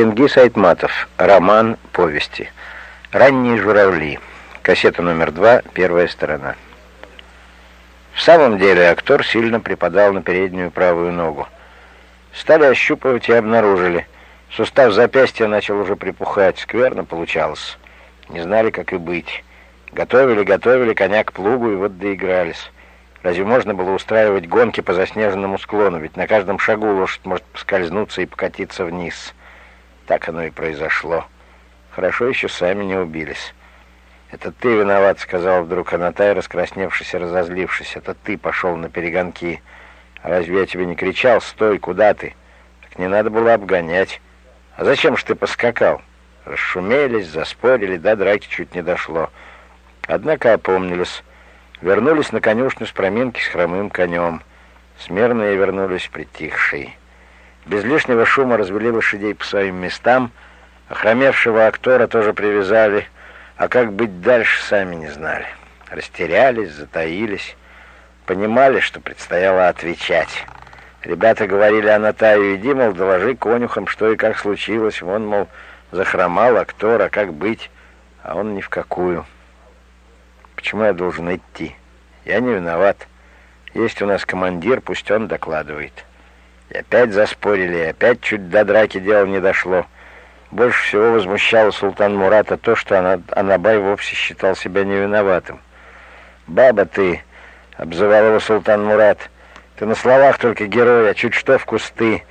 Чингис Айтматов. Роман повести. Ранние журавли. Кассета номер два, первая сторона. В самом деле актер сильно припадал на переднюю правую ногу. Стали ощупывать и обнаружили. Сустав запястья начал уже припухать. Скверно получалось. Не знали, как и быть. Готовили, готовили коня к плугу и вот доигрались. Разве можно было устраивать гонки по заснеженному склону? Ведь на каждом шагу лошадь может поскользнуться и покатиться вниз. Так оно и произошло. Хорошо еще сами не убились. «Это ты виноват», — сказал вдруг Анатай, раскрасневшись и разозлившись. «Это ты пошел на перегонки. Разве я тебе не кричал? Стой, куда ты?» «Так не надо было обгонять. А зачем ж ты поскакал?» Расшумелись, заспорили, до драки чуть не дошло. Однако опомнились. Вернулись на конюшню с проминки с хромым конем. Смирные вернулись притихшие. Без лишнего шума развели лошадей по своим местам. Охромевшего актора тоже привязали. А как быть дальше, сами не знали. Растерялись, затаились. Понимали, что предстояло отвечать. Ребята говорили о Натаю, иди, мол, доложи конюхам, что и как случилось. Вон, мол, захромал актор, а как быть? А он ни в какую. Почему я должен идти? Я не виноват. Есть у нас командир, пусть он докладывает. И опять заспорили, и опять чуть до драки дело не дошло. Больше всего возмущало султан Мурата то, что Анабай вовсе считал себя невиноватым. «Баба ты!» — обзывал его султан Мурат. «Ты на словах только герой, а чуть что в кусты.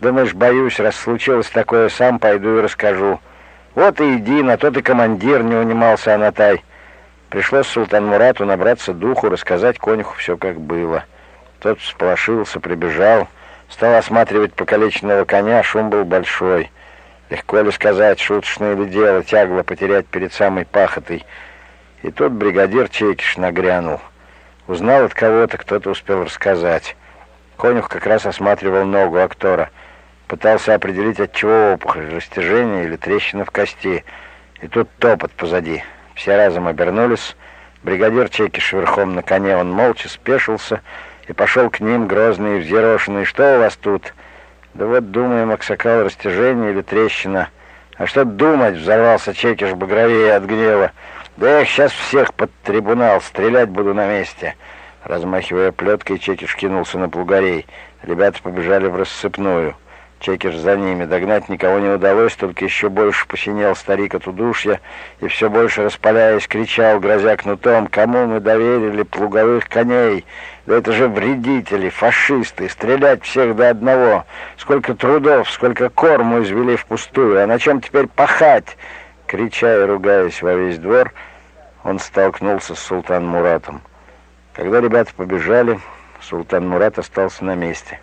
Думаешь, боюсь, раз случилось такое, сам пойду и расскажу. Вот и иди, на то ты командир, не унимался Анатай». Пришлось султан Мурату набраться духу, рассказать конюху все как было. Тот всполошился, прибежал, стал осматривать покалеченного коня, шум был большой. Легко ли сказать, шуточное ли дело, тягло потерять перед самой пахотой. И тут бригадир Чекиш нагрянул. Узнал от кого-то, кто-то успел рассказать. Конюх как раз осматривал ногу актора. Пытался определить, от чего опухоль, растяжение или трещина в кости. И тут топот позади. Все разом обернулись. Бригадир Чекиш верхом на коне, он молча спешился и пошел к ним, грозный и взъерошенный. «Что у вас тут?» «Да вот думаем, Аксакал, растяжение или трещина». «А что думать?» — взорвался Чекиш багровее от гнева. «Да я их сейчас всех под трибунал, стрелять буду на месте». Размахивая плеткой, Чекиш кинулся на плугарей. Ребята побежали в рассыпную. Чекиш за ними. Догнать никого не удалось, только еще больше посинел старик от удушья и все больше распаляясь кричал, грозя кнутом, «Кому мы доверили плуговых коней? Да это же вредители, фашисты, стрелять всех до одного! Сколько трудов, сколько корму извели впустую, а на чем теперь пахать?» Крича и ругаясь во весь двор, он столкнулся с Султан Муратом. Когда ребята побежали, Султан Мурат остался на месте.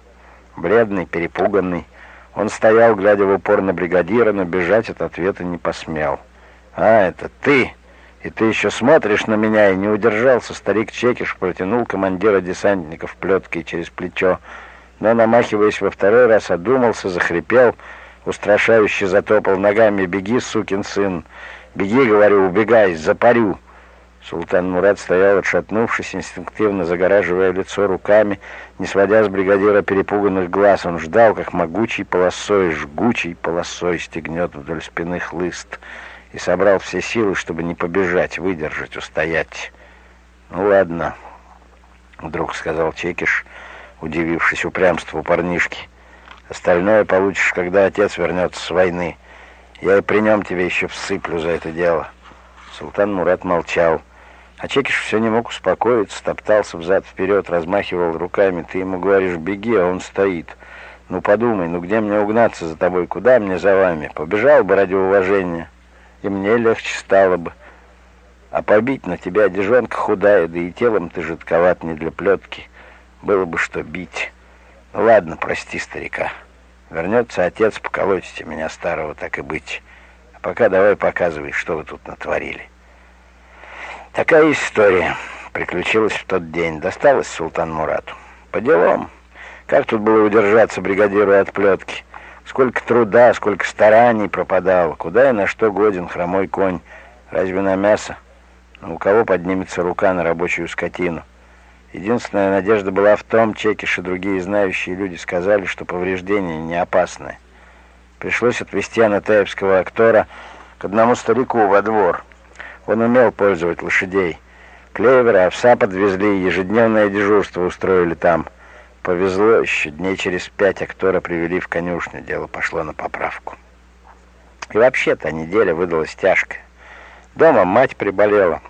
Бледный, перепуганный, он стоял, глядя в упор на бригадира, но бежать от ответа не посмел. «А, это ты! И ты еще смотришь на меня!» И не удержался старик Чекиш, протянул командира десантников плеткой через плечо, но, намахиваясь во второй раз, одумался, захрипел, устрашающе затопал ногами. «Беги, сукин сын! Беги, говорю, убегай, запарю!» Султан Мурат стоял, отшатнувшись, инстинктивно загораживая лицо руками, не сводя с бригадира перепуганных глаз. Он ждал, как могучий полосой, жгучей полосой стегнет вдоль спины хлыст, и собрал все силы, чтобы не побежать, выдержать, устоять. «Ну ладно», — вдруг сказал Чекиш, удивившись упрямству парнишки. «Остальное получишь, когда отец вернется с войны. Я и при нем тебе еще всыплю за это дело». Султан Мурат молчал. А Чекиш все не мог успокоиться, топтался взад-вперед, размахивал руками. Ты ему говоришь, беги, а он стоит. Ну подумай, ну где мне угнаться за тобой, куда мне за вами? Побежал бы ради уважения, и мне легче стало бы. А побить на тебя одежонка худая, да и телом ты жидковат не для плетки. Было бы что бить. Ну ладно, прости старика. Вернется отец, поколотите меня старого, так и быть. А пока давай показывай, что вы тут натворили. Такая история приключилась в тот день. Досталась Султан Мурату. По делам. Как тут было удержаться бригадиру от плетки? Сколько труда, сколько стараний пропадало. Куда и на что годен хромой конь? Разве на мясо? Но у кого поднимется рука на рабочую скотину? Единственная надежда была в том, Чекиш и другие знающие люди сказали, что повреждения не опасны. Пришлось отвезти анатаевского актора к одному старику во двор. Он умел пользовать лошадей. Клевера, овса подвезли, ежедневное дежурство устроили там. Повезло еще, дней через пять актора привели в конюшню, дело пошло на поправку. И вообще-то неделя выдалась тяжкая. Дома мать приболела.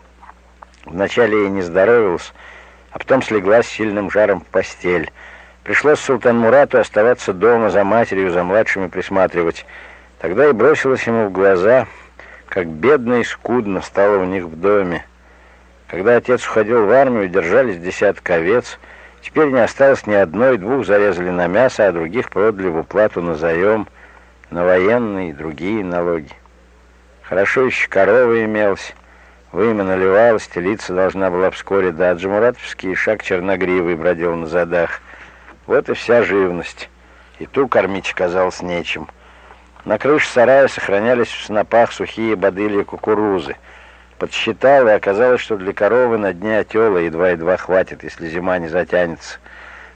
Вначале ей не здоровилась, а потом слегла с сильным жаром в постель. Пришлось Султан Мурату оставаться дома за матерью, за младшими присматривать. Тогда и бросилось ему в глаза, как бедно и скудно стало у них в доме. Когда отец уходил в армию, держались десятка овец. Теперь не осталось ни одной, двух зарезали на мясо, а других продали в уплату на заем, на военные и другие налоги. Хорошо еще корова имелась. Вымя наливалась, телица должна была вскоре, да Джамуратовский шаг черногривый бродил на задах. Вот и вся живность. И ту кормить оказалось нечем. На крыше сарая сохранялись в снопах сухие бодыли кукурузы. Подсчитал, и оказалось, что для коровы на дне отела едва-едва хватит, если зима не затянется.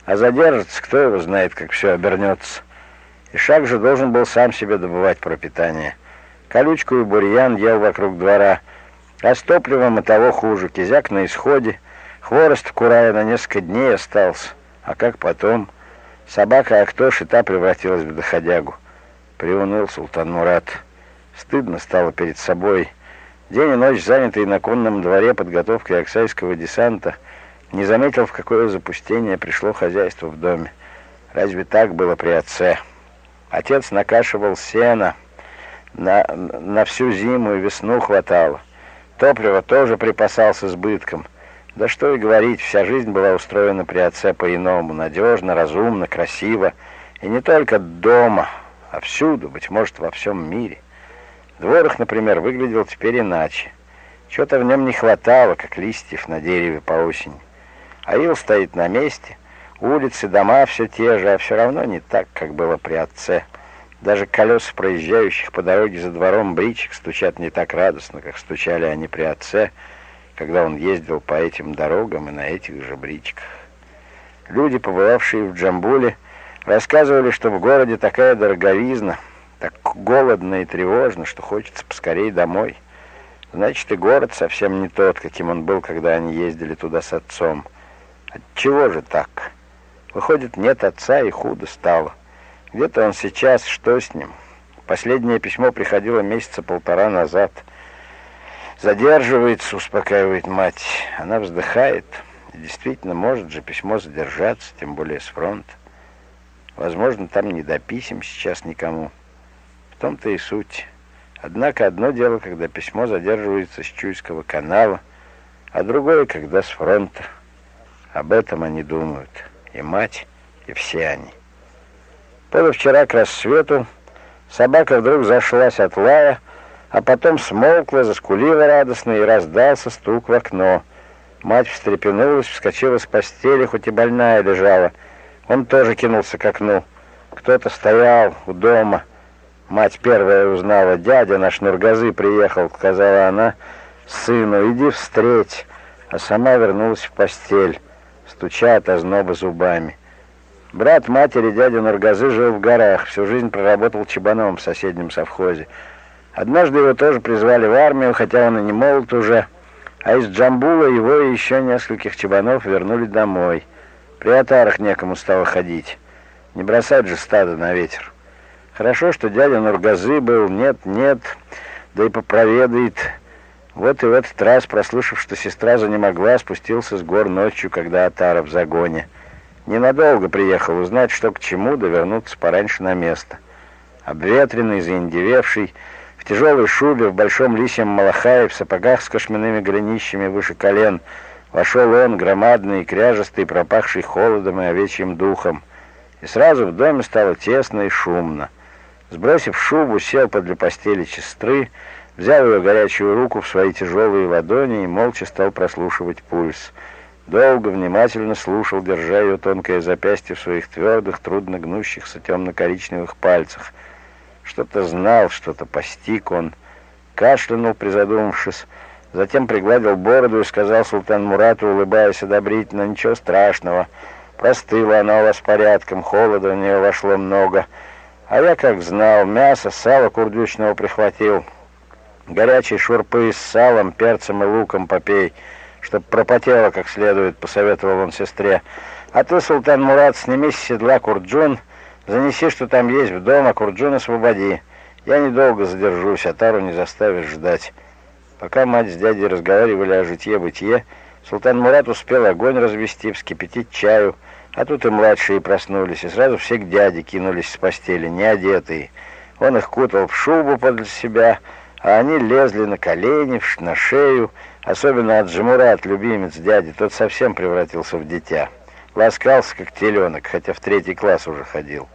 А задержится, кто его знает, как все обернется. И шаг же должен был сам себе добывать пропитание. Колючку и бурьян ел вокруг двора, а с топливом и того хуже. Кизяк на исходе, хворост в курае на несколько дней остался. А как потом? Собака Актош та превратилась в доходягу. Приуныл султан Мурат. Стыдно стало перед собой. День и ночь, занятый на конном дворе подготовкой оксайского десанта, не заметил, в какое запустение пришло хозяйство в доме. Разве так было при отце? Отец накашивал сено, на, на всю зиму и весну хватало. Топливо тоже припасался с избытком. Да что и говорить, вся жизнь была устроена при отце по-иному, надежно, разумно, красиво. И не только дома, а всюду, быть может, во всем мире. Двор их, например, выглядел теперь иначе. Чего-то в нем не хватало, как листьев на дереве по осени. Аил стоит на месте, улицы, дома все те же, а все равно не так, как было при отце. Даже колеса проезжающих по дороге за двором бричек стучат не так радостно, как стучали они при отце, когда он ездил по этим дорогам и на этих же бричках. Люди, побывавшие в Джамбуле, рассказывали, что в городе такая дороговизна, так голодно и тревожно, что хочется поскорей домой. Значит, и город совсем не тот, каким он был, когда они ездили туда с отцом. Отчего же так? Выходит, нет отца, и худо стало. Где-то он сейчас, что с ним? Последнее письмо приходило месяца полтора назад — Задерживается, успокаивает мать. Она вздыхает. И действительно, может же письмо задержаться, тем более с фронта. Возможно, там не до писем сейчас никому. В том-то и суть. Однако одно дело, когда письмо задерживается с Чуйского канала, а другое, когда с фронта. Об этом они думают. И мать, и все они. Позавчера к рассвету собака вдруг зашлась от лая, а потом смолкла, заскулила радостно и раздался стук в окно. Мать встрепенулась, вскочила с постели, хоть и больная лежала. Он тоже кинулся к окну. Кто-то стоял у дома. Мать первая узнала. «Дядя наш Нургазы приехал», — сказала она сыну. «Иди встреть». А сама вернулась в постель, стуча от озноба зубами. Брат матери, дядя Нургазы, жил в горах. Всю жизнь проработал чебаном в соседнем совхозе. Однажды его тоже призвали в армию, хотя он и не молод уже, а из Джамбула его и еще нескольких чебанов вернули домой. При отарах некому стало ходить. Не бросать же стадо на ветер. Хорошо, что дядя Нургазы был, нет, нет, да и попроведает. Вот и в этот раз, прослышав, что сестра занемогла, спустился с гор ночью, когда отара в загоне. Ненадолго приехал узнать, что к чему, да вернуться пораньше на место. Обветренный, заиндевевший, в тяжелой шубе, в большом лисьем малахае, в сапогах с кошменными голенищами выше колен, вошел он, громадный, кряжестый, пропахший холодом и овечьим духом. И сразу в доме стало тесно и шумно. Сбросив шубу, сел подле постели сестры, взял ее горячую руку в свои тяжелые ладони и молча стал прослушивать пульс. Долго, внимательно слушал, держа ее тонкое запястье в своих твердых, трудно гнущихся темно-коричневых пальцах — что-то знал, что-то постиг он. Кашлянул, призадумавшись. Затем пригладил бороду и сказал султан Мурату, улыбаясь одобрительно, «Ничего страшного. Простыла она у вас порядком, холода в нее вошло много. А я как знал, мясо, сало курдючного прихватил. Горячие шурпы с салом, перцем и луком попей, чтоб пропотело как следует, посоветовал он сестре. А ты, Султан Мурат, сними с седла курджун, занеси, что там есть в дом, а курджун освободи. Я недолго задержусь, а Тару не заставишь ждать. Пока мать с дядей разговаривали о житье-бытие, Султан Мурат успел огонь развести, вскипятить чаю, а тут и младшие проснулись, и сразу все к дяде кинулись с постели, не одетые. Он их кутал в шубу подле себя, а они лезли на колени, на шею, особенно от Джамурат, любимец дяди, тот совсем превратился в дитя. Ласкался, как теленок, хотя в третий класс уже ходил.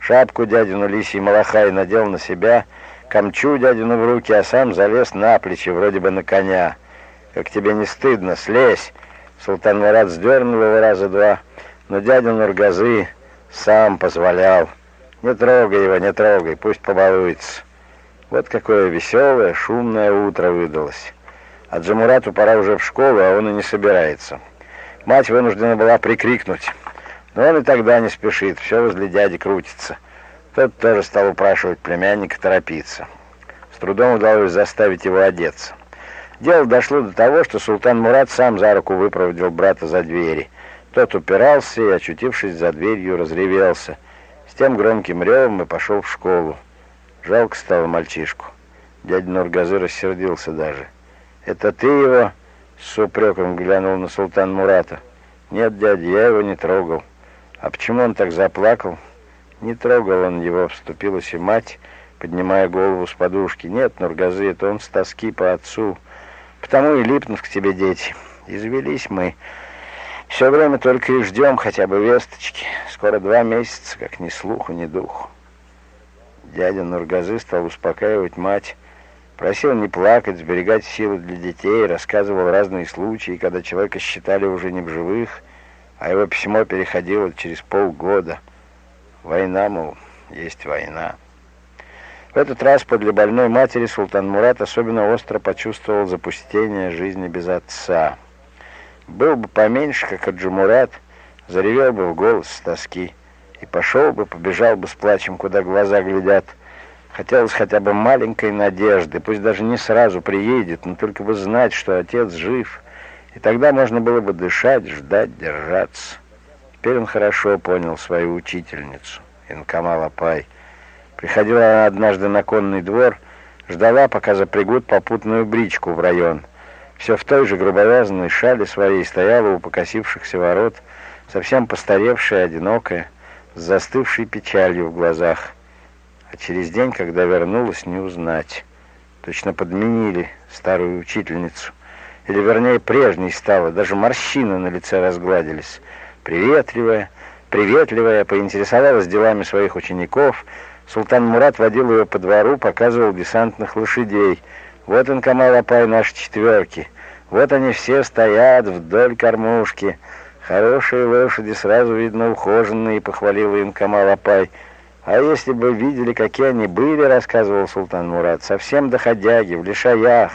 Шапку дядину лисий малахай надел на себя, камчу дядину в руки, а сам залез на плечи, вроде бы на коня. «Как тебе не стыдно, слезь!» Султан Мурат сдернул его раза два, но дядя Нургазы сам позволял. «Не трогай его, не трогай, пусть побалуется». Вот какое веселое, шумное утро выдалось. А Джамурату пора уже в школу, а он и не собирается. Мать вынуждена была прикрикнуть. Но он и тогда не спешит, все возле дяди крутится. Тот тоже стал упрашивать племянника торопиться. С трудом удалось заставить его одеться. Дело дошло до того, что султан Мурат сам за руку выпроводил брата за двери. Тот упирался и, очутившись за дверью, разревелся. С тем громким ревом и пошел в школу. Жалко стало мальчишку. Дядя Нургазы рассердился даже. «Это ты его?» — с упреком глянул на султан Мурата. «Нет, дядя, я его не трогал». «А почему он так заплакал?» «Не трогал он его», — вступилась и мать, поднимая голову с подушки. «Нет, Нургазы, это он с тоски по отцу. Потому и липнут к тебе дети. Извелись мы. Все время только и ждем хотя бы весточки. Скоро два месяца, как ни слуху, ни духу». Дядя Нургазы стал успокаивать мать, просил не плакать, сберегать силы для детей, рассказывал разные случаи, когда человека считали уже не в живых, а его письмо переходило через полгода. Война, мол, есть война. В этот раз подле больной матери Султан Мурат особенно остро почувствовал запустение жизни без отца. Был бы поменьше, как Аджумурат, заревел бы в голос с тоски и пошел бы, побежал бы с плачем, куда глаза глядят. Хотелось хотя бы маленькой надежды, пусть даже не сразу приедет, но только бы знать, что отец жив, и тогда можно было бы дышать, ждать, держаться. Теперь он хорошо понял свою учительницу, Инкамал Апай. Приходила она однажды на конный двор, ждала, пока запрягут попутную бричку в район. Все в той же грубовязанной шале своей стояла у покосившихся ворот, совсем постаревшая, одинокая, с застывшей печалью в глазах. А через день, когда вернулась, не узнать. Точно подменили старую учительницу. Или, вернее, прежней стала. Даже морщины на лице разгладились. Приветливая, приветливая, поинтересовалась делами своих учеников. Султан Мурат водил ее по двору, показывал десантных лошадей. Вот он, Камал Апай, наши четверки. Вот они все стоят вдоль кормушки. Хорошие лошади, сразу видно ухоженные, похвалил им Камал Апай. А если бы видели, какие они были, рассказывал Султан Мурат, совсем доходяги, в лишаях,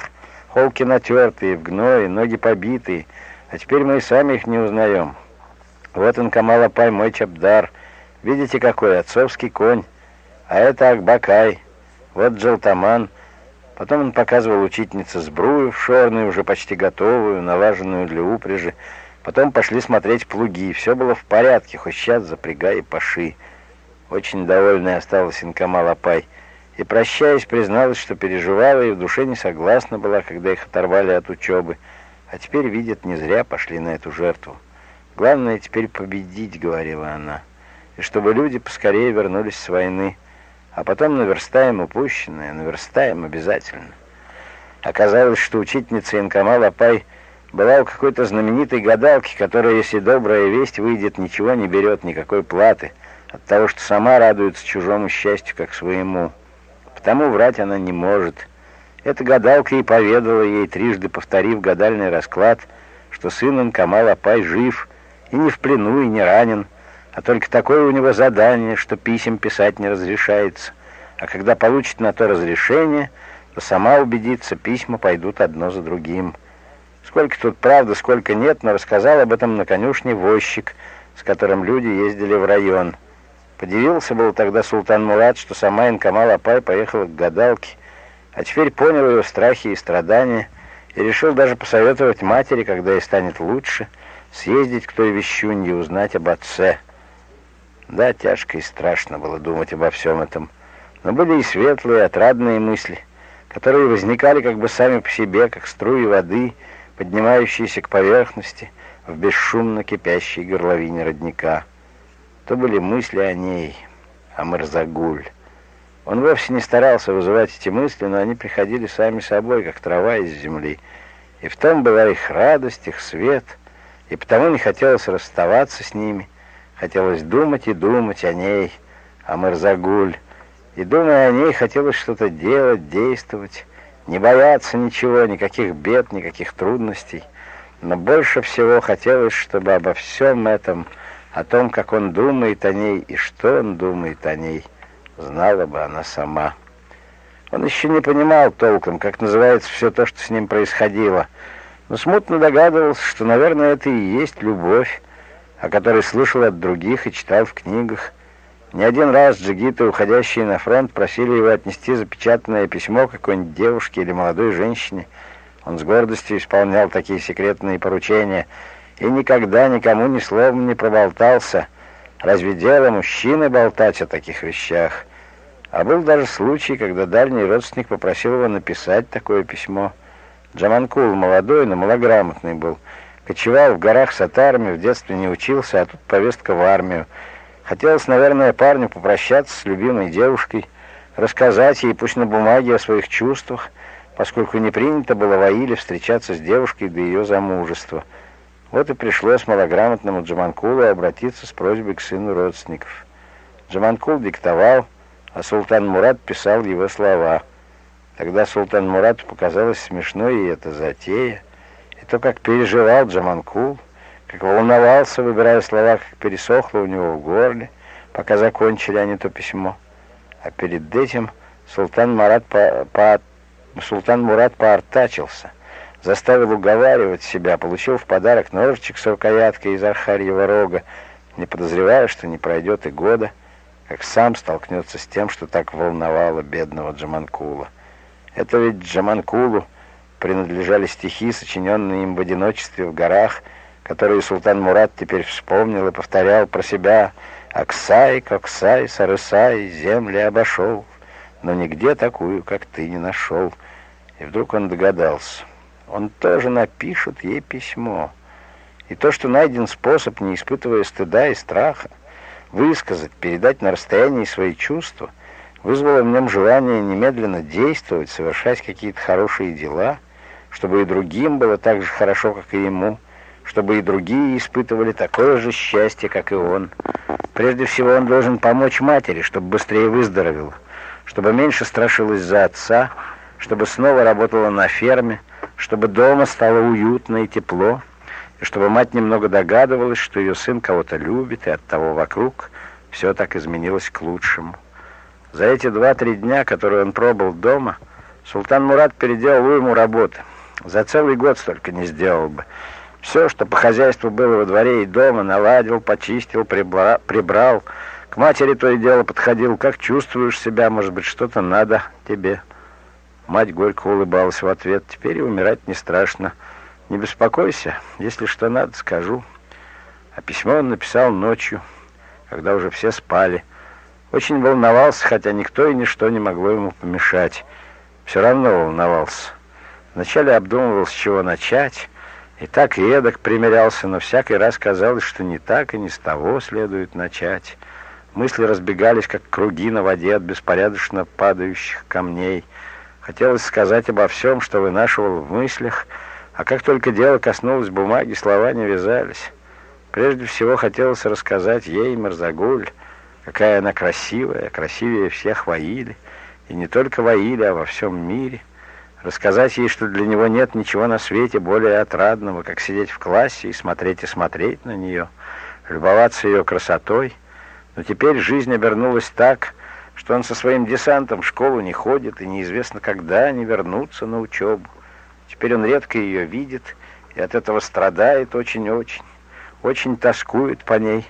холки натертые, в гное, ноги побитые. А теперь мы и сами их не узнаем. Вот он, Камал Апай, мой чабдар. Видите, какой отцовский конь. А это Акбакай. Вот Джалтаман. Потом он показывал учительнице сбрую в шорную, уже почти готовую, налаженную для упряжи. Потом пошли смотреть плуги. Все было в порядке, хоть сейчас запрягай и паши. Очень довольная осталась Инкамал Апай. И, прощаясь, призналась, что переживала и в душе не согласна была, когда их оторвали от учебы. А теперь, видят, не зря пошли на эту жертву. Главное теперь победить, говорила она, и чтобы люди поскорее вернулись с войны. А потом наверстаем упущенное, наверстаем обязательно. Оказалось, что учительница Инкамал Апай – была у какой-то знаменитой гадалки, которая, если добрая весть выйдет, ничего не берет, никакой платы от того, что сама радуется чужому счастью, как своему. Потому врать она не может. Эта гадалка и поведала ей, трижды повторив гадальный расклад, что сын Инкамал Апай жив, и не в плену, и не ранен, а только такое у него задание, что писем писать не разрешается. А когда получит на то разрешение, то сама убедится, письма пойдут одно за другим. Сколько тут правды, сколько нет, но рассказал об этом на конюшне возчик, с которым люди ездили в район. Подивился был тогда султан Мурат, что сама Инкамал Апай поехала к гадалке, а теперь понял ее страхи и страдания и решил даже посоветовать матери, когда ей станет лучше, съездить к той вещунье узнать об отце. Да, тяжко и страшно было думать обо всем этом, но были и светлые, отрадные мысли, которые возникали как бы сами по себе, как струи воды, поднимающиеся к поверхности в бесшумно кипящей горловине родника. То были мысли о ней, о Мырзагуль. Он вовсе не старался вызывать эти мысли, но они приходили сами собой, как трава из земли. И в том была их радость, их свет, и потому не хотелось расставаться с ними. Хотелось думать и думать о ней, о Мырзагуль. И, думая о ней, хотелось что-то делать, действовать, не бояться ничего, никаких бед, никаких трудностей. Но больше всего хотелось, чтобы обо всем этом о том, как он думает о ней и что он думает о ней, знала бы она сама. Он еще не понимал толком, как называется все то, что с ним происходило, но смутно догадывался, что, наверное, это и есть любовь, о которой слышал от других и читал в книгах. Не один раз джигиты, уходящие на фронт, просили его отнести запечатанное письмо какой-нибудь девушке или молодой женщине. Он с гордостью исполнял такие секретные поручения — и никогда никому ни словом не проболтался. Разве дело мужчины болтать о таких вещах? А был даже случай, когда дальний родственник попросил его написать такое письмо. Джаманкул молодой, но малограмотный был. Кочевал в горах с атарами, в детстве не учился, а тут повестка в армию. Хотелось, наверное, парню попрощаться с любимой девушкой, рассказать ей, пусть на бумаге, о своих чувствах, поскольку не принято было в Аиле встречаться с девушкой до ее замужества. Вот и пришлось малограмотному Джаманкулу обратиться с просьбой к сыну родственников. Джаманкул диктовал, а султан Мурат писал его слова. Тогда султан Мурату показалось смешной и эта затея, и то, как переживал Джаманкул, как волновался, выбирая слова, как пересохло у него в горле, пока закончили они то письмо. А перед этим султан, Марат по, по, султан Мурат поортачился заставил уговаривать себя, получил в подарок ножичек с рукояткой из архарьего рога, не подозревая, что не пройдет и года, как сам столкнется с тем, что так волновало бедного Джаманкула. Это ведь Джаманкулу принадлежали стихи, сочиненные им в одиночестве в горах, которые султан Мурат теперь вспомнил и повторял про себя «Аксай, Коксай, Сарысай, земли обошел, но нигде такую, как ты, не нашел». И вдруг он догадался — он тоже напишет ей письмо. И то, что найден способ, не испытывая стыда и страха, высказать, передать на расстоянии свои чувства, вызвало в нем желание немедленно действовать, совершать какие-то хорошие дела, чтобы и другим было так же хорошо, как и ему, чтобы и другие испытывали такое же счастье, как и он. Прежде всего он должен помочь матери, чтобы быстрее выздоровела, чтобы меньше страшилась за отца, чтобы снова работала на ферме, чтобы дома стало уютно и тепло, и чтобы мать немного догадывалась, что ее сын кого-то любит, и от того вокруг все так изменилось к лучшему. За эти два-три дня, которые он пробыл дома, Султан Мурат переделал ему работы. За целый год столько не сделал бы. Все, что по хозяйству было во дворе и дома, наладил, почистил, прибра... прибрал. К матери то и дело подходил. Как чувствуешь себя? Может быть, что-то надо тебе?» Мать горько улыбалась в ответ. «Теперь и умирать не страшно. Не беспокойся, если что надо, скажу». А письмо он написал ночью, когда уже все спали. Очень волновался, хотя никто и ничто не могло ему помешать. Все равно волновался. Вначале обдумывал, с чего начать, и так и эдак примерялся, но всякий раз казалось, что не так и не с того следует начать. Мысли разбегались, как круги на воде от беспорядочно падающих камней — Хотелось сказать обо всем, что вынашивал в мыслях, а как только дело коснулось бумаги, слова не вязались. Прежде всего хотелось рассказать ей, Марзагуль, какая она красивая, красивее всех Ваили, и не только Ваили, а во всем мире. Рассказать ей, что для него нет ничего на свете более отрадного, как сидеть в классе и смотреть и смотреть на нее, любоваться ее красотой. Но теперь жизнь обернулась так, что он со своим десантом в школу не ходит, и неизвестно, когда они вернутся на учебу. Теперь он редко ее видит, и от этого страдает очень-очень, очень тоскует по ней.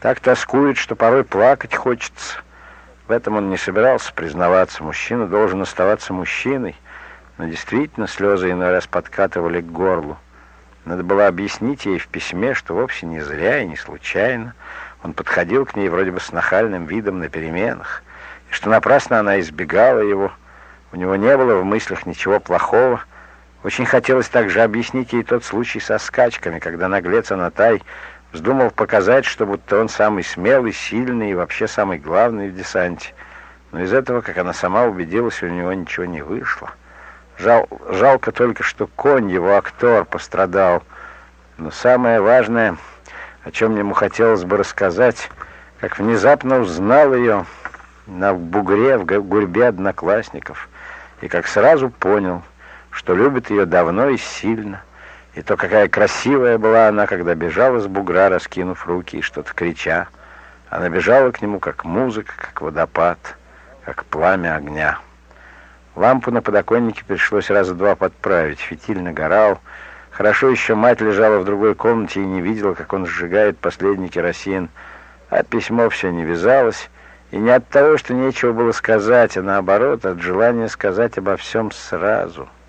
Так тоскует, что порой плакать хочется. В этом он не собирался признаваться. Мужчина должен оставаться мужчиной. Но действительно слезы иной раз подкатывали к горлу. Надо было объяснить ей в письме, что вовсе не зря и не случайно. Он подходил к ней вроде бы с нахальным видом на переменах, и что напрасно она избегала его. У него не было в мыслях ничего плохого. Очень хотелось также объяснить ей тот случай со скачками, когда наглец Анатай Вздумал показать, что будто он самый смелый, сильный и вообще самый главный в десанте. Но из этого, как она сама убедилась, у него ничего не вышло. Жал, жалко только, что конь, его актер, пострадал. Но самое важное, о чем ему хотелось бы рассказать, как внезапно узнал ее на бугре в гурьбе одноклассников, и как сразу понял, что любит ее давно и сильно, и то, какая красивая была она, когда бежала с бугра, раскинув руки и что-то крича. Она бежала к нему, как музыка, как водопад, как пламя огня. Лампу на подоконнике пришлось раза два подправить. Фитиль нагорал. Хорошо еще мать лежала в другой комнате и не видела, как он сжигает последний керосин. А письмо все не вязалось. И не от того, что нечего было сказать, а наоборот, от желания сказать обо всем сразу —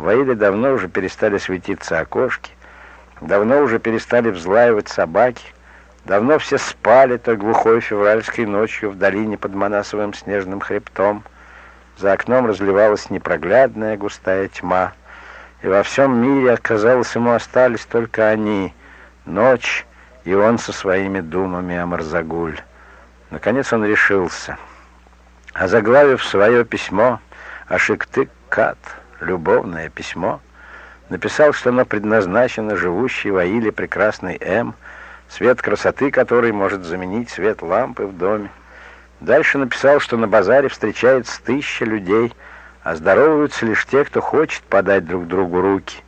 в Аиле давно уже перестали светиться окошки, давно уже перестали взлаивать собаки, давно все спали той глухой февральской ночью в долине под Манасовым снежным хребтом. За окном разливалась непроглядная густая тьма, и во всем мире, казалось, ему остались только они, ночь и он со своими думами о Марзагуль. Наконец он решился. Озаглавив свое письмо «Ашиктык-Кат», любовное письмо, написал, что оно предназначено живущей в Аиле прекрасной М, свет красоты которой может заменить свет лампы в доме. Дальше написал, что на базаре встречается тысяча людей, а здороваются лишь те, кто хочет подать друг другу руки.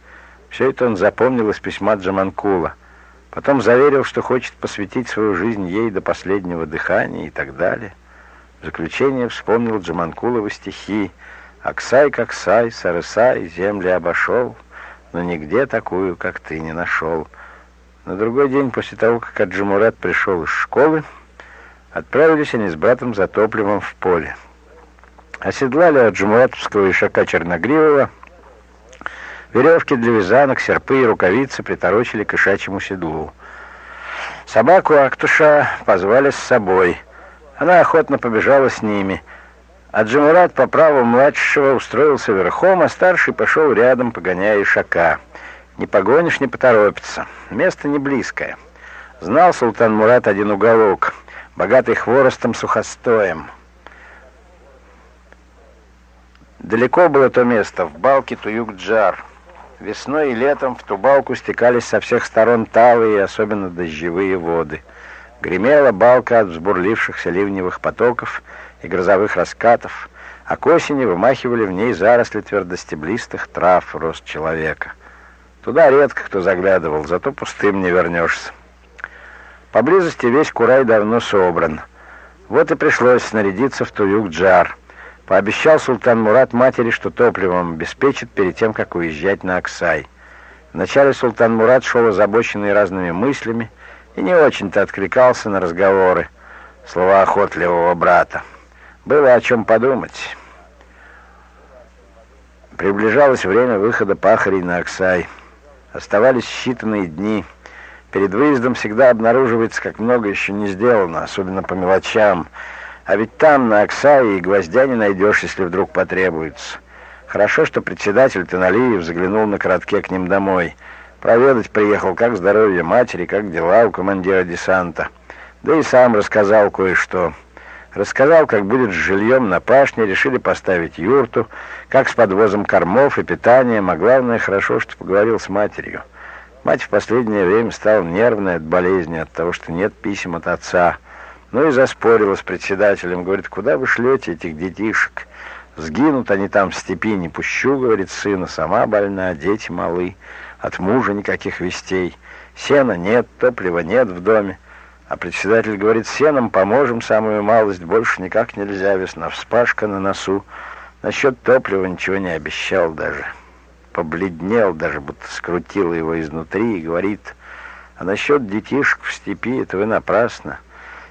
Все это он запомнил из письма Джаманкула. Потом заверил, что хочет посвятить свою жизнь ей до последнего дыхания и так далее. В заключение вспомнил Джаманкуловы стихи Аксай, как сай, сарысай, земли обошел, но нигде такую, как ты, не нашел. На другой день после того, как Аджимурат пришел из школы, отправились они с братом за топливом в поле. Оседлали Аджимуратовского ишака Черногривого, веревки для вязанок, серпы и рукавицы приторочили к ишачьему седлу. Собаку Актуша позвали с собой. Она охотно побежала с ними — а Джамурат по праву младшего устроился верхом, а старший пошел рядом, погоняя ишака. Не погонишь, не поторопится. Место не близкое. Знал султан Мурат один уголок, богатый хворостом сухостоем. Далеко было то место, в балке Туюк-Джар. Весной и летом в ту балку стекались со всех сторон талы и особенно дождевые воды. Гремела балка от взбурлившихся ливневых потоков — и грозовых раскатов, а к осени вымахивали в ней заросли твердостеблистых трав рост человека. Туда редко кто заглядывал, зато пустым не вернешься. Поблизости весь курай давно собран. Вот и пришлось снарядиться в Туюк-Джар. Пообещал султан Мурат матери, что топливом обеспечит перед тем, как уезжать на Аксай. Вначале султан Мурат шел озабоченный разными мыслями и не очень-то откликался на разговоры, слова охотливого брата. Было о чем подумать. Приближалось время выхода пахарей на Оксай. Оставались считанные дни. Перед выездом всегда обнаруживается, как много еще не сделано, особенно по мелочам. А ведь там, на Оксае, и гвоздя не найдешь, если вдруг потребуется. Хорошо, что председатель Таналиев заглянул на коротке к ним домой. Проведать приехал, как здоровье матери, как дела у командира десанта. Да и сам рассказал кое-что. Рассказал, как будет с жильем на пашне, решили поставить юрту, как с подвозом кормов и питанием, а главное, хорошо, что поговорил с матерью. Мать в последнее время стала нервной от болезни, от того, что нет писем от отца. Ну и заспорила с председателем, говорит, куда вы шлете этих детишек? Сгинут они там в степи, не пущу, говорит сына, сама больна, дети малы, от мужа никаких вестей. Сена нет, топлива нет в доме. А председатель говорит, сеном поможем, самую малость, больше никак нельзя, весна вспашка на носу. Насчет топлива ничего не обещал даже. Побледнел даже, будто скрутило его изнутри и говорит, А насчет детишек в степи это вы напрасно.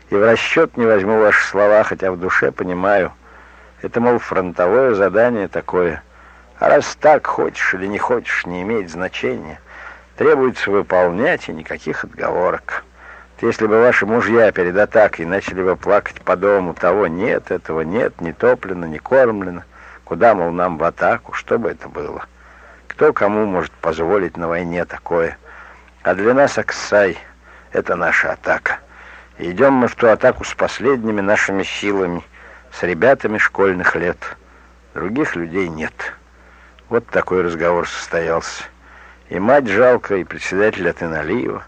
И в расчет не возьму ваши слова, хотя в душе понимаю. Это, мол, фронтовое задание такое. А раз так, хочешь или не хочешь, не имеет значения. Требуется выполнять, и никаких отговорок. Если бы ваши мужья перед атакой начали бы плакать по дому, того нет, этого нет, не топлено, не кормлено, куда, мол, нам в атаку, что бы это было? Кто кому может позволить на войне такое? А для нас Аксай — это наша атака. Идем мы в ту атаку с последними нашими силами, с ребятами школьных лет. Других людей нет. Вот такой разговор состоялся. И мать жалко, и председателя Теналиева.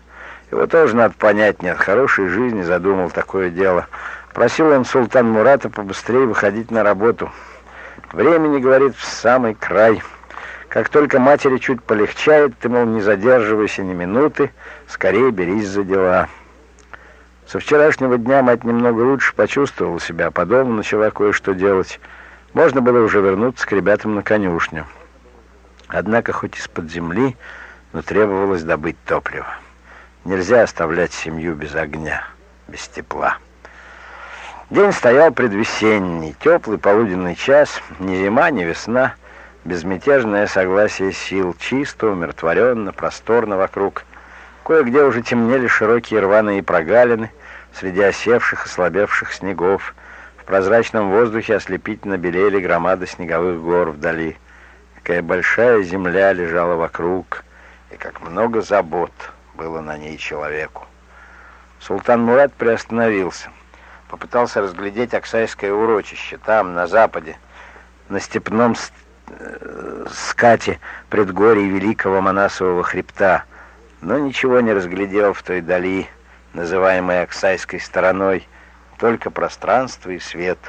Его тоже надо понять, не от хорошей жизни задумал такое дело. Просил он султан Мурата побыстрее выходить на работу. Времени, говорит, в самый край. Как только матери чуть полегчает, ты, мол, не задерживайся ни минуты, скорее берись за дела. Со вчерашнего дня мать немного лучше почувствовала себя, по дому начала кое-что делать. Можно было уже вернуться к ребятам на конюшню. Однако хоть из-под земли, но требовалось добыть топливо. Нельзя оставлять семью без огня, без тепла. День стоял предвесенний, теплый полуденный час, ни зима, ни весна, безмятежное согласие сил, чисто, умиротворенно, просторно вокруг. Кое-где уже темнели широкие рваные прогалины среди осевших и слабевших снегов. В прозрачном воздухе ослепительно белели громады снеговых гор вдали. Какая большая земля лежала вокруг, и как много забот — было на ней человеку. Султан Мурат приостановился. Попытался разглядеть Оксайское урочище. Там, на западе, на степном э, скате предгорий Великого Манасового хребта. Но ничего не разглядел в той дали, называемой Оксайской стороной. Только пространство и свет.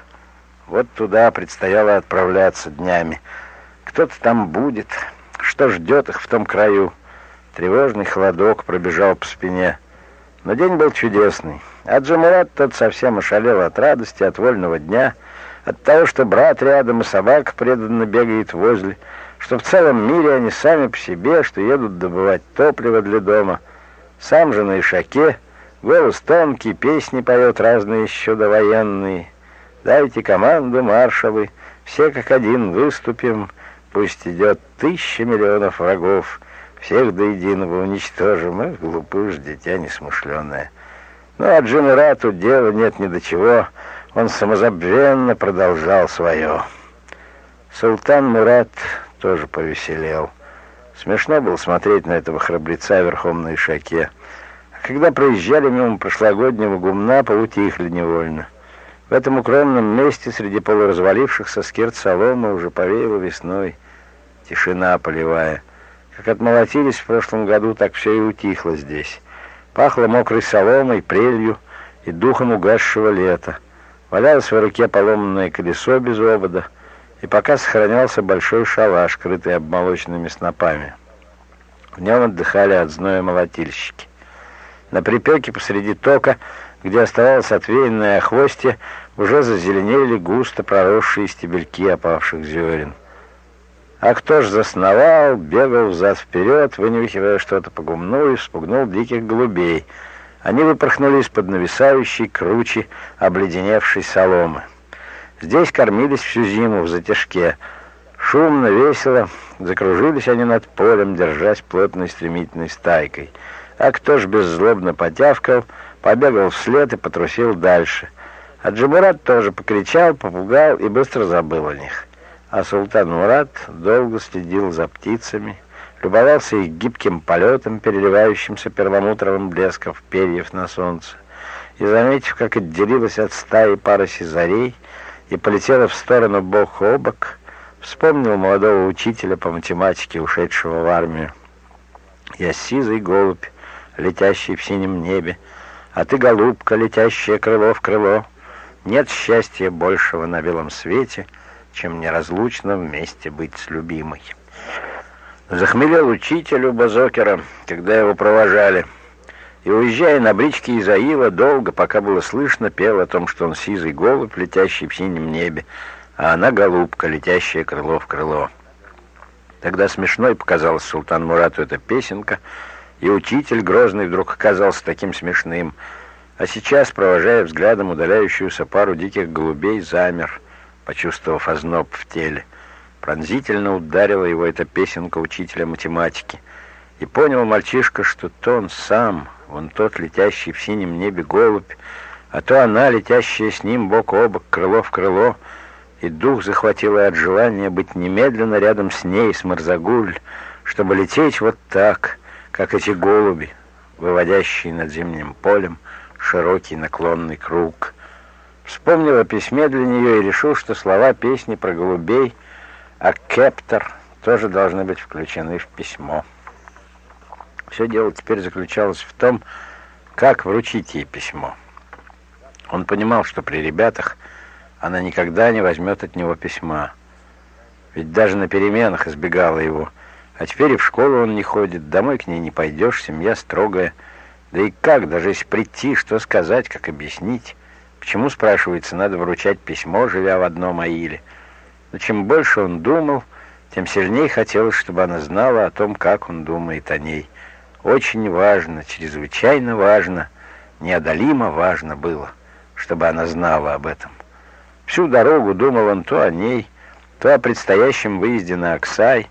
Вот туда предстояло отправляться днями. Кто-то там будет. Что ждет их в том краю? Тревожный холодок пробежал по спине. Но день был чудесный. А Джамурат тот совсем ошалел от радости, от вольного дня, от того, что брат рядом и собака преданно бегает возле, что в целом мире они сами по себе, что едут добывать топливо для дома. Сам же на ишаке, голос тонкий, песни поет разные еще довоенные. Дайте команду, маршалы, все как один выступим, пусть идет тысяча миллионов врагов, всех до единого уничтожим, эх, глупыш, дитя несмышленое. Ну, а Джимира тут дела нет ни до чего, он самозабвенно продолжал свое. Султан Мурат тоже повеселел. Смешно было смотреть на этого храбреца верхом на ишаке. А когда проезжали мимо прошлогоднего гумна, поутихли невольно. В этом укромном месте среди полуразвалившихся скирт соломы уже повеяло весной. Тишина полевая. Как отмолотились в прошлом году, так все и утихло здесь. Пахло мокрой соломой, прелью и духом угасшего лета. Валялось в руке поломанное колесо без обода, и пока сохранялся большой шалаш, крытый обмолоченными снопами. В нем отдыхали от зноя молотильщики. На припеке посреди тока, где оставалось отвеянное хвосте, уже зазеленели густо проросшие стебельки опавших зерен. А кто ж засновал, бегал взад-вперед, вынюхивая что-то по гумну и спугнул диких голубей. Они выпорхнули из-под нависающей кручи обледеневшей соломы. Здесь кормились всю зиму в затяжке. Шумно, весело, закружились они над полем, держась плотной стремительной стайкой. А кто ж беззлобно потявкал, побегал вслед и потрусил дальше. А Джамурат тоже покричал, попугал и быстро забыл о них а султан Мурат долго следил за птицами, любовался их гибким полетом, переливающимся перламутровым блеском перьев на солнце, и, заметив, как отделилась от стаи пара сизарей и полетела в сторону бок о бок, вспомнил молодого учителя по математике, ушедшего в армию. «Я сизый голубь, летящий в синем небе, а ты голубка, летящая крыло в крыло. Нет счастья большего на белом свете — чем неразлучно вместе быть с любимой. Захмелел учителю Базокера, когда его провожали, и, уезжая на бричке из Аила, долго, пока было слышно, пел о том, что он сизый голубь, летящий в синем небе, а она голубка, летящая крыло в крыло. Тогда смешной показалась султан Мурату эта песенка, и учитель грозный вдруг оказался таким смешным. А сейчас, провожая взглядом удаляющуюся пару диких голубей, замер, почувствовав озноб в теле. Пронзительно ударила его эта песенка учителя математики. И понял мальчишка, что то он сам, вон тот летящий в синем небе голубь, а то она, летящая с ним бок о бок, крыло в крыло, и дух захватило от желания быть немедленно рядом с ней, с Марзагуль, чтобы лететь вот так, как эти голуби, выводящие над зимним полем широкий наклонный круг. Вспомнил о письме для нее и решил, что слова песни про голубей, а кептер тоже должны быть включены в письмо. Все дело теперь заключалось в том, как вручить ей письмо. Он понимал, что при ребятах она никогда не возьмет от него письма. Ведь даже на переменах избегала его. А теперь и в школу он не ходит, домой к ней не пойдешь, семья строгая. Да и как, даже если прийти, что сказать, как объяснить? Почему, спрашивается, надо вручать письмо, живя в одном аиле? Но чем больше он думал, тем сильнее хотелось, чтобы она знала о том, как он думает о ней. Очень важно, чрезвычайно важно, неодолимо важно было — чтобы она знала об этом. Всю дорогу думал он то о ней, то о предстоящем выезде на Оксай,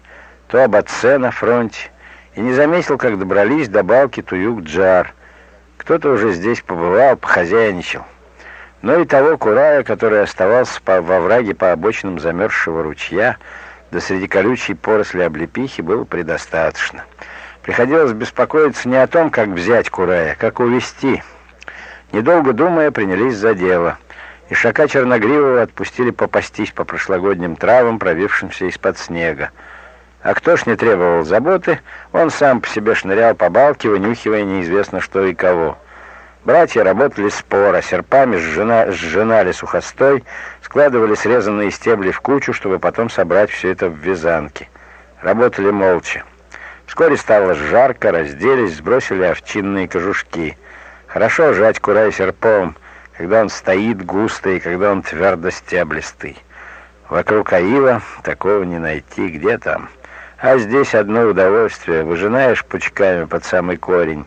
то об отце на фронте, и не заметил, как добрались до балки Туюк-Джар. Кто-то уже здесь побывал, похозяйничал. Но и того курая, который оставался по, во враге по обочинам замерзшего ручья, да среди колючей поросли облепихи, было предостаточно. Приходилось беспокоиться не о том, как взять курая, как увести. Недолго думая, принялись за дело. Ишака Черногривого отпустили попастись по прошлогодним травам, пробившимся из-под снега. А кто ж не требовал заботы, он сам по себе шнырял по балке, вынюхивая неизвестно что и кого. Братья работали споро, серпами сжина, сжинали сухостой, складывали срезанные стебли в кучу, чтобы потом собрать все это в вязанки. Работали молча. Вскоре стало жарко, разделись, сбросили овчинные кожушки — Хорошо жать курай серпом, когда он стоит густо и когда он твердо стеблистый. Вокруг Аила такого не найти, где там. А здесь одно удовольствие. Выжинаешь пучками под самый корень.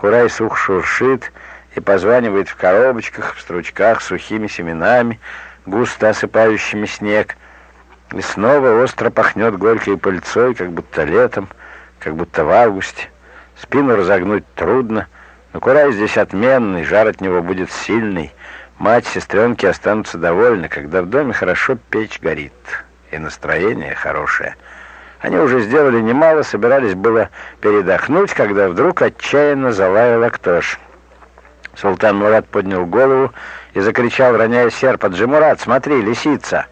Курай сух шуршит и позванивает в коробочках, в стручках сухими семенами, густо осыпающими снег. И снова остро пахнет горькой пыльцой, как будто летом, как будто в августе. Спину разогнуть трудно — но Курай здесь отменный, жар от него будет сильный. Мать, сестренки останутся довольны, когда в доме хорошо печь горит, и настроение хорошее. Они уже сделали немало, собирались было передохнуть, когда вдруг отчаянно залаял Актош. Султан Мурат поднял голову и закричал, роняя серп, «Аджимурат, смотри, лисица!»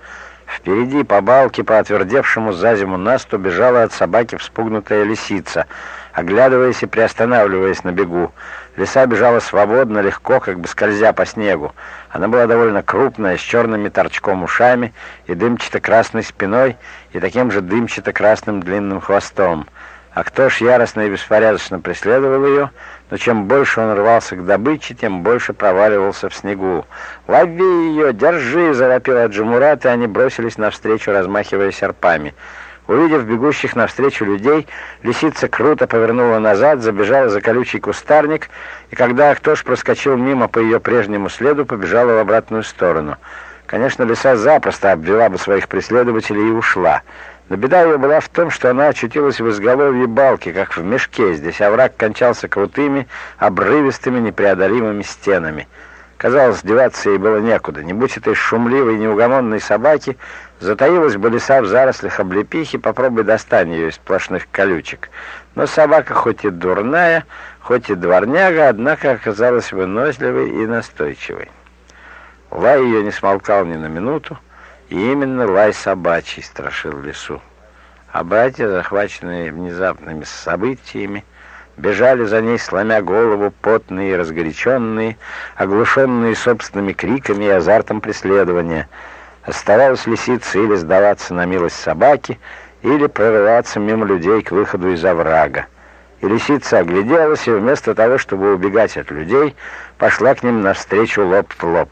Впереди по балке, по отвердевшему за зиму насту, бежала от собаки вспугнутая лисица, оглядываясь и приостанавливаясь на бегу. Лиса бежала свободно, легко, как бы скользя по снегу. Она была довольно крупная, с черными торчком ушами и дымчато-красной спиной, и таким же дымчато-красным длинным хвостом. А кто ж яростно и беспорядочно преследовал ее, но чем больше он рвался к добыче, тем больше проваливался в снегу. «Лови ее! Держи!» — завопил Аджимурат, и они бросились навстречу, размахивая серпами. Увидев бегущих навстречу людей, лисица круто повернула назад, забежала за колючий кустарник, и когда Ахтош проскочил мимо по ее прежнему следу, побежала в обратную сторону. Конечно, лиса запросто обвела бы своих преследователей и ушла. Но беда ее была в том, что она очутилась в изголовье балки, как в мешке. Здесь овраг кончался крутыми, обрывистыми, непреодолимыми стенами. Казалось, деваться ей было некуда. Не будь этой шумливой, неугомонной собаки, Затаилась бы лиса в зарослях облепихи, попробуй достань ее из сплошных колючек. Но собака хоть и дурная, хоть и дворняга, однако оказалась выносливой и настойчивой. Лай ее не смолкал ни на минуту, и именно лай собачий страшил лису. А братья, захваченные внезапными событиями, бежали за ней, сломя голову, потные разгоряченные, оглушенные собственными криками и азартом преследования — Оставалось лисице или сдаваться на милость собаки, или прорываться мимо людей к выходу из оврага. И лисица огляделась, и вместо того, чтобы убегать от людей, пошла к ним навстречу лоб в лоб.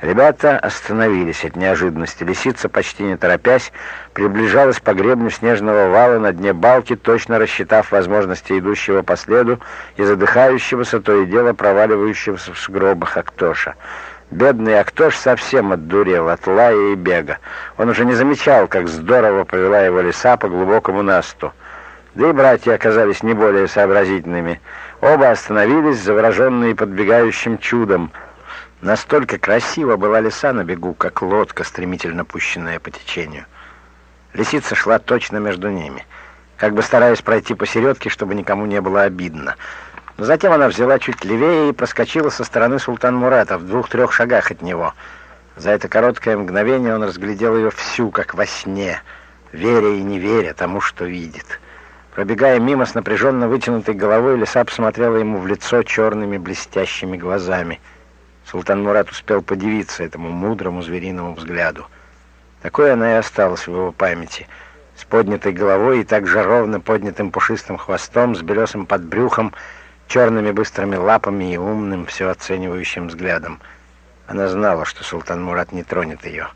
Ребята остановились от неожиданности. Лисица, почти не торопясь, приближалась по гребню снежного вала на дне балки, точно рассчитав возможности идущего по следу и задыхающегося, то и дело проваливающегося в сугробах Актоша. Бедный Актош совсем отдурел от лая и бега. Он уже не замечал, как здорово повела его лиса по глубокому насту. Да и братья оказались не более сообразительными. Оба остановились, завороженные подбегающим чудом — Настолько красиво была лиса на бегу, как лодка, стремительно пущенная по течению. Лисица шла точно между ними, как бы стараясь пройти посередке, чтобы никому не было обидно. Затем она взяла чуть левее и проскочила со стороны Султан Мурата в двух-трех шагах от него. За это короткое мгновение он разглядел ее всю, как во сне, веря и не веря тому, что видит. Пробегая мимо с напряженно вытянутой головой, лиса посмотрела ему в лицо черными блестящими глазами — Султан Мурат успел подивиться этому мудрому звериному взгляду. Такой она и осталась в его памяти, с поднятой головой и так же ровно поднятым пушистым хвостом, с белесым подбрюхом, черными быстрыми лапами и умным, все оценивающим взглядом. Она знала, что Султан Мурат не тронет ее.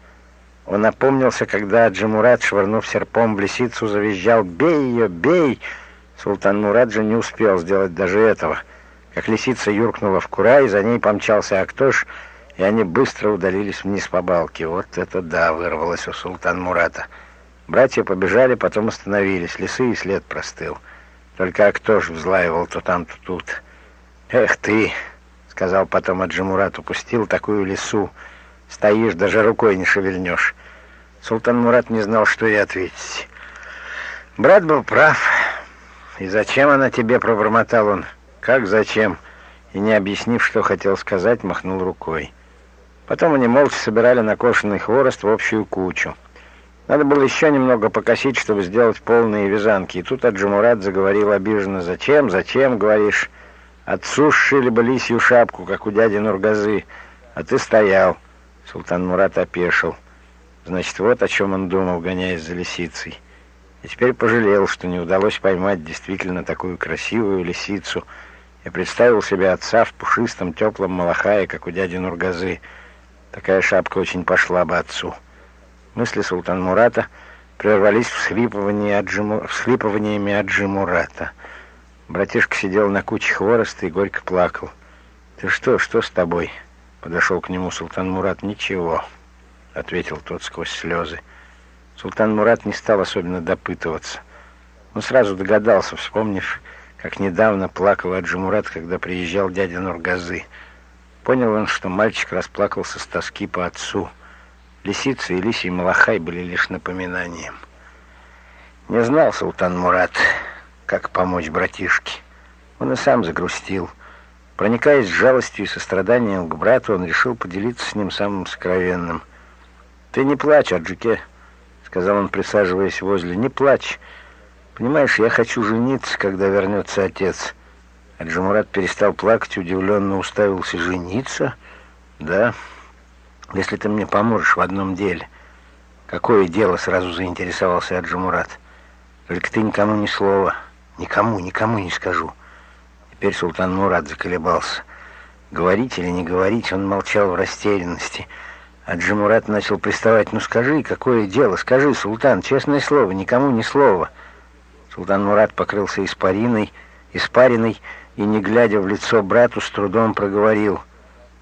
Он напомнился, когда Джамурат, швырнув серпом в лисицу, завизжал «Бей ее, бей!» Султан Мурат же не успел сделать даже этого — как лисица юркнула в кура, и за ней помчался Актош, и они быстро удалились вниз по балке. Вот это да, вырвалось у султан Мурата. Братья побежали, потом остановились. Лисы и след простыл. Только Актош взлаивал то там, то тут. «Эх ты!» — сказал потом Аджимурат, упустил такую лису. «Стоишь, даже рукой не шевельнешь». Султан Мурат не знал, что и ответить. Брат был прав. «И зачем она тебе?» — пробормотал он. Как, зачем? И не объяснив, что хотел сказать, махнул рукой. Потом они молча собирали накошенный хворост в общую кучу. Надо было еще немного покосить, чтобы сделать полные вязанки. И тут Аджимурат заговорил обиженно. «Зачем? Зачем?» — говоришь. «Отцу сшили бы лисью шапку, как у дяди Нургазы, а ты стоял». Султан Мурат опешил. Значит, вот о чем он думал, гоняясь за лисицей. И теперь пожалел, что не удалось поймать действительно такую красивую лисицу — я представил себе отца в пушистом теплом малахае, как у дяди Нургазы. Такая шапка очень пошла бы отцу. Мысли султан Мурата прервались всхлипывание Аджиму... всхлипываниями Аджи Мурата. Братишка сидел на куче хвороста и горько плакал. «Ты что, что с тобой?» Подошел к нему султан Мурат. «Ничего», — ответил тот сквозь слезы. Султан Мурат не стал особенно допытываться. Он сразу догадался, вспомнив, как недавно плакал Аджимурат, когда приезжал дядя Нургазы. Понял он, что мальчик расплакался с тоски по отцу. Лисица и лисий Малахай были лишь напоминанием. Не знал Султан Мурат, как помочь братишке. Он и сам загрустил. Проникаясь жалостью и состраданием к брату, он решил поделиться с ним самым сокровенным. «Ты не плачь, Аджике», — сказал он, присаживаясь возле. «Не плачь. Понимаешь, я хочу жениться, когда вернется отец. Аджимурат перестал плакать, удивленно уставился. Жениться? Да. Если ты мне поможешь в одном деле. Какое дело, сразу заинтересовался Аджимурат. Только ты никому ни слова. Никому, никому не скажу. Теперь султан Мурат заколебался. Говорить или не говорить, он молчал в растерянности. Аджимурат начал приставать. «Ну скажи, какое дело? Скажи, султан, честное слово, никому ни слова». Султан Мурат покрылся испариной, испариной и, не глядя в лицо брату, с трудом проговорил.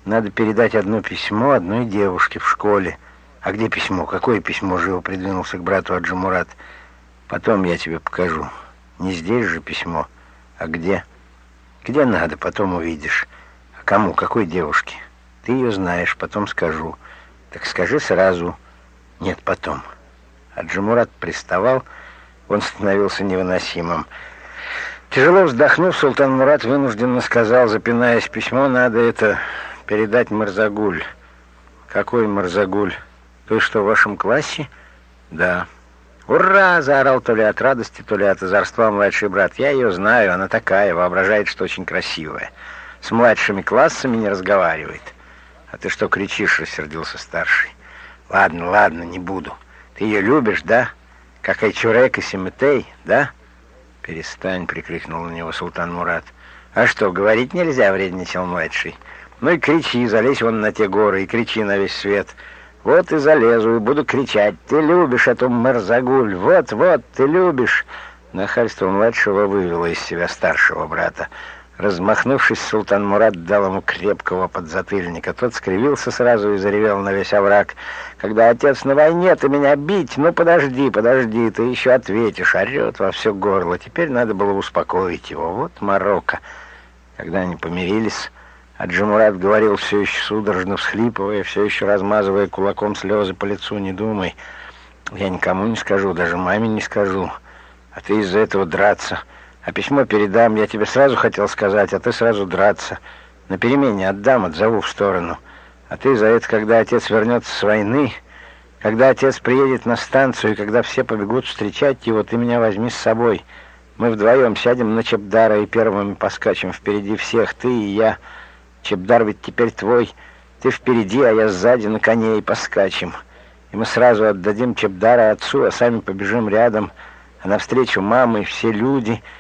«Надо передать одно письмо одной девушке в школе». «А где письмо? Какое письмо?» — живо придвинулся к брату Аджимурат. «Потом я тебе покажу. Не здесь же письмо. А где?» «Где надо, потом увидишь. А кому? Какой девушке?» «Ты ее знаешь, потом скажу». «Так скажи сразу». «Нет, потом». Аджимурат приставал, — он становился невыносимым. Тяжело вздохнув, Султан Мурат вынужденно сказал, запинаясь, письмо надо это передать Марзагуль. Какой Марзагуль? Той, что в вашем классе? Да. «Ура!» — заорал то ли от радости, то ли от озорства младший брат. «Я ее знаю, она такая, воображает, что очень красивая. С младшими классами не разговаривает». «А ты что кричишь?» — рассердился старший. «Ладно, ладно, не буду. Ты ее любишь, да?» как Айчурек и Симитей, да?» «Перестань!» — прикрикнул на него султан Мурат. «А что, говорить нельзя?» — вредничал младший. Ну и кричи, залезь вон на те горы и кричи на весь свет. Вот и залезу, и буду кричать. Ты любишь эту Мерзагуль, вот-вот, ты любишь. Нахальство младшего вывело из себя старшего брата. Размахнувшись, султан Мурат дал ему крепкого подзатыльника. Тот скривился сразу и заревел на весь овраг. «Когда отец на войне, ты меня бить? Ну, подожди, подожди, ты еще ответишь!» Орет во все горло. Теперь надо было успокоить его. Вот Марокко. Когда они помирились, а Джамурат говорил, все еще судорожно всхлипывая, все еще размазывая кулаком слезы по лицу, «Не думай, я никому не скажу, даже маме не скажу, а ты из-за этого драться». А письмо передам, я тебе сразу хотел сказать, а ты сразу драться. На перемене отдам, отзову в сторону. А ты за это, когда отец вернется с войны, когда отец приедет на станцию, и когда все побегут встречать его, ты меня возьми с собой. Мы вдвоем сядем на Чебдара и первыми поскачем впереди всех, ты и я. Чебдар ведь теперь твой. Ты впереди, а я сзади на коне и поскачем. И мы сразу отдадим Чебдара отцу, а сами побежим рядом, а навстречу мамы все люди —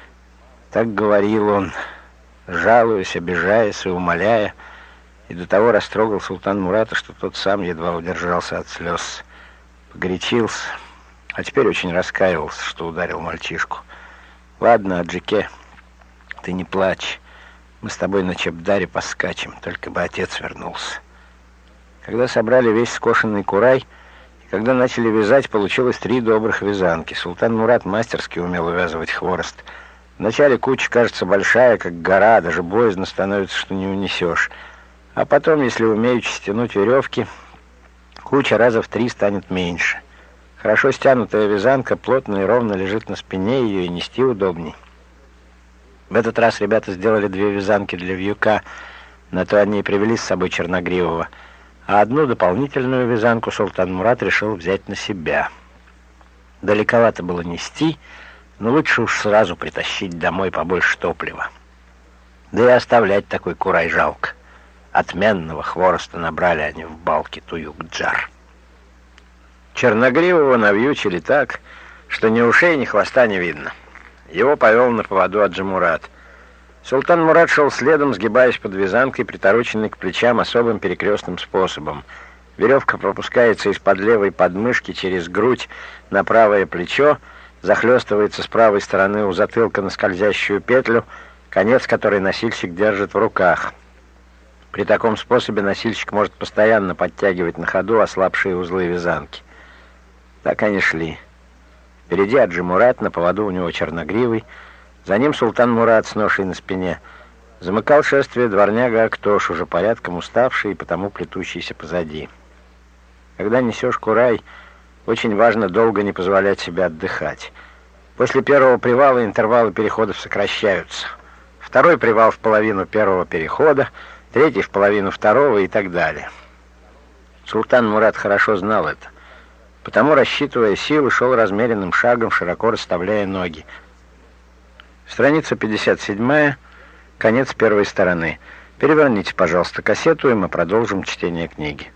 так говорил он, жалуясь, обижаясь и умоляя, и до того растрогал султан Мурата, что тот сам едва удержался от слез. Погорячился, а теперь очень раскаивался, что ударил мальчишку. «Ладно, Аджике, ты не плачь. Мы с тобой на Чебдаре поскачем, только бы отец вернулся». Когда собрали весь скошенный курай, и когда начали вязать, получилось три добрых вязанки. Султан Мурат мастерски умел увязывать хворост — Вначале куча кажется большая, как гора, даже боязно становится, что не унесешь. А потом, если умеючи стянуть веревки, куча раза в три станет меньше. Хорошо стянутая вязанка плотно и ровно лежит на спине, ее и нести удобней. В этот раз ребята сделали две вязанки для вьюка, на то они и привели с собой Черногривого, а одну дополнительную вязанку Султан Мурат решил взять на себя. Далековато было нести, но лучше уж сразу притащить домой побольше топлива. Да и оставлять такой курай жалко. Отменного хвороста набрали они в балке Туюк-Джар. Черногривого навьючили так, что ни ушей, ни хвоста не видно. Его повел на поводу Аджимурат. Султан Мурат шел следом, сгибаясь под вязанкой, притороченной к плечам особым перекрестным способом. Веревка пропускается из-под левой подмышки через грудь на правое плечо, захлестывается с правой стороны у затылка на скользящую петлю, конец которой носильщик держит в руках. При таком способе носильщик может постоянно подтягивать на ходу ослабшие узлы вязанки. Так они шли. Впереди Аджи Мурат, на поводу у него черногривый, за ним Султан Мурат с ношей на спине. Замыкал шествие дворняга Актош, уже порядком уставший и потому плетущийся позади. Когда несешь курай, очень важно долго не позволять себе отдыхать. После первого привала интервалы переходов сокращаются. Второй привал в половину первого перехода, третий в половину второго и так далее. Султан Мурат хорошо знал это. Потому, рассчитывая силы, шел размеренным шагом, широко расставляя ноги. Страница 57, конец первой стороны. Переверните, пожалуйста, кассету, и мы продолжим чтение книги.